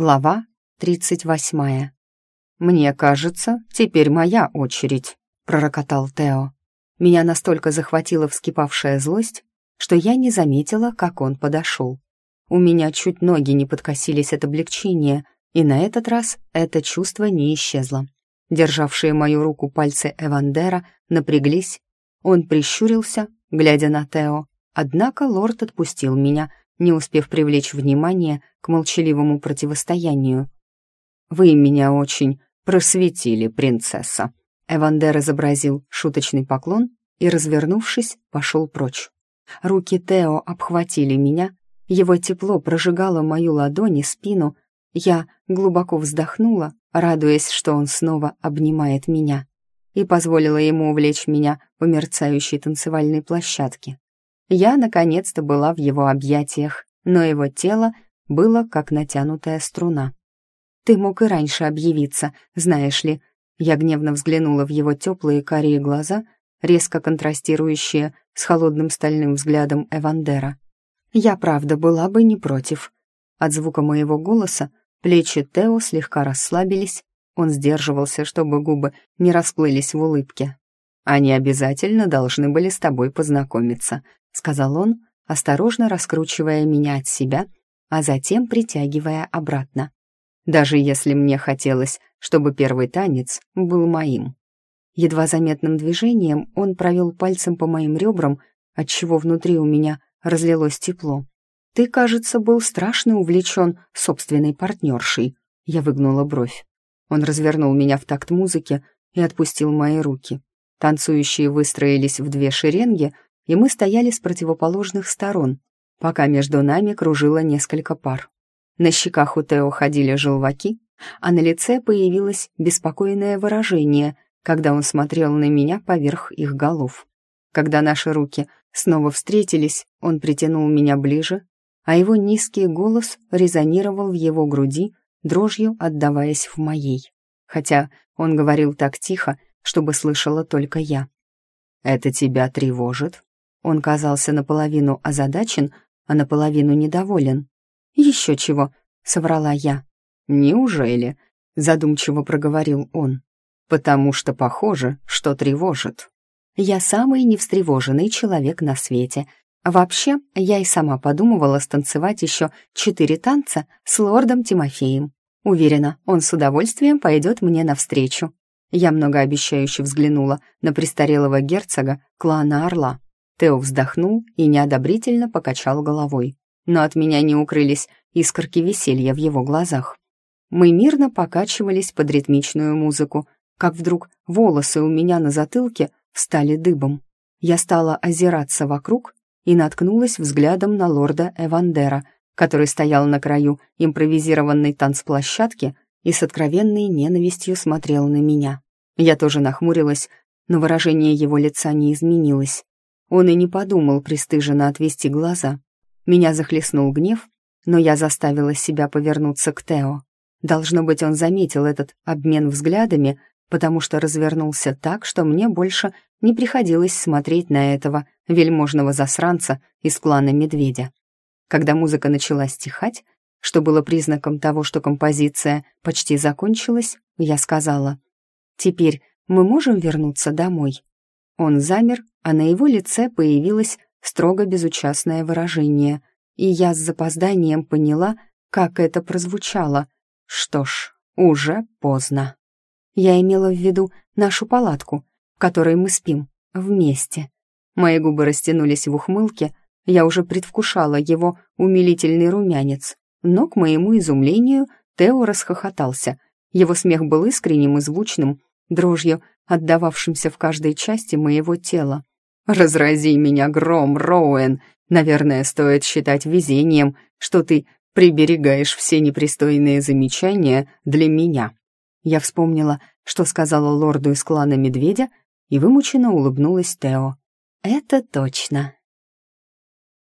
Глава тридцать восьмая. «Мне кажется, теперь моя очередь», — пророкотал Тео. Меня настолько захватила вскипавшая злость, что я не заметила, как он подошел. У меня чуть ноги не подкосились от облегчения, и на этот раз это чувство не исчезло. Державшие мою руку пальцы Эвандера напряглись. Он прищурился, глядя на Тео. Однако лорд отпустил меня, не успев привлечь внимание к молчаливому противостоянию. «Вы меня очень просветили, принцесса», Эвандер изобразил шуточный поклон и, развернувшись, пошел прочь. Руки Тео обхватили меня, его тепло прожигало мою ладонь и спину. Я глубоко вздохнула, радуясь, что он снова обнимает меня, и позволила ему увлечь меня по мерцающей танцевальной площадке. Я, наконец-то, была в его объятиях, но его тело было как натянутая струна. «Ты мог и раньше объявиться, знаешь ли». Я гневно взглянула в его теплые карие глаза, резко контрастирующие с холодным стальным взглядом Эвандера. «Я, правда, была бы не против». От звука моего голоса плечи Тео слегка расслабились, он сдерживался, чтобы губы не расплылись в улыбке. «Они обязательно должны были с тобой познакомиться», — сказал он, осторожно раскручивая меня от себя, а затем притягивая обратно. Даже если мне хотелось, чтобы первый танец был моим. Едва заметным движением он провел пальцем по моим ребрам, отчего внутри у меня разлилось тепло. «Ты, кажется, был страшно увлечен собственной партнершей», — я выгнула бровь. Он развернул меня в такт музыки и отпустил мои руки. Танцующие выстроились в две шеренги, и мы стояли с противоположных сторон, пока между нами кружило несколько пар. На щеках у Тео ходили желваки, а на лице появилось беспокойное выражение, когда он смотрел на меня поверх их голов. Когда наши руки снова встретились, он притянул меня ближе, а его низкий голос резонировал в его груди, дрожью отдаваясь в моей. Хотя он говорил так тихо, чтобы слышала только я. «Это тебя тревожит?» Он казался наполовину озадачен, а наполовину недоволен. «Еще чего», — соврала я. «Неужели?» — задумчиво проговорил он. «Потому что похоже, что тревожит». «Я самый невстревоженный человек на свете. Вообще, я и сама подумывала станцевать еще четыре танца с лордом Тимофеем. Уверена, он с удовольствием пойдет мне навстречу». Я многообещающе взглянула на престарелого герцога клана Орла. Тео вздохнул и неодобрительно покачал головой. Но от меня не укрылись искорки веселья в его глазах. Мы мирно покачивались под ритмичную музыку, как вдруг волосы у меня на затылке встали дыбом. Я стала озираться вокруг и наткнулась взглядом на лорда Эвандера, который стоял на краю импровизированной танцплощадки и с откровенной ненавистью смотрел на меня. Я тоже нахмурилась, но выражение его лица не изменилось. Он и не подумал пристыженно отвести глаза. Меня захлестнул гнев, но я заставила себя повернуться к Тео. Должно быть, он заметил этот обмен взглядами, потому что развернулся так, что мне больше не приходилось смотреть на этого вельможного засранца из клана Медведя. Когда музыка начала стихать, что было признаком того, что композиция почти закончилась, я сказала, «Теперь мы можем вернуться домой?» Он замер, а на его лице появилось строго безучастное выражение, и я с запозданием поняла, как это прозвучало. Что ж, уже поздно. Я имела в виду нашу палатку, в которой мы спим, вместе. Мои губы растянулись в ухмылке, я уже предвкушала его умилительный румянец. Но, к моему изумлению, Тео расхохотался. Его смех был искренним и звучным, дрожью отдававшимся в каждой части моего тела. «Разрази меня гром, Роуэн! Наверное, стоит считать везением, что ты приберегаешь все непристойные замечания для меня». Я вспомнила, что сказала лорду из клана Медведя, и вымученно улыбнулась Тео. «Это точно.